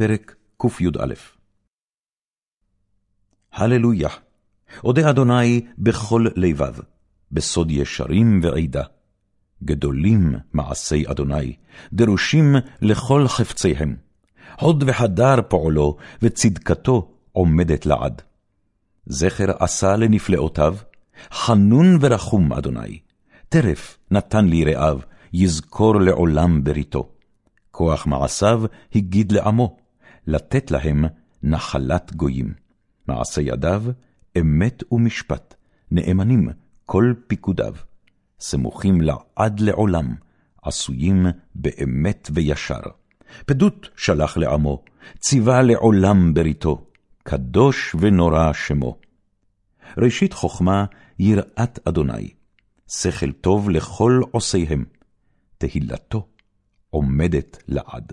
פרק קי"א הללויה, אודה אדוני בכל לבב, בסוד ישרים ועדה. גדולים מעשי אדוני, דרושים לכל חפציהם. הוד וחדר פועלו, וצדקתו עומדת לעד. זכר עשה לנפלאותיו, חנון ורחום אדוני. טרף נתן לי רעב, יזכור לעולם בריתו. כוח מעשיו הגיד לעמו, לתת להם נחלת גויים. מעשה ידיו, אמת ומשפט, נאמנים כל פיקודיו. סמוכים לעד לעולם, עשויים באמת וישר. פדות שלח לעמו, ציווה לעולם בריתו, קדוש ונורא שמו. ראשית חכמה יראת אדוני, שכל טוב לכל עושיהם, תהילתו עומדת לעד.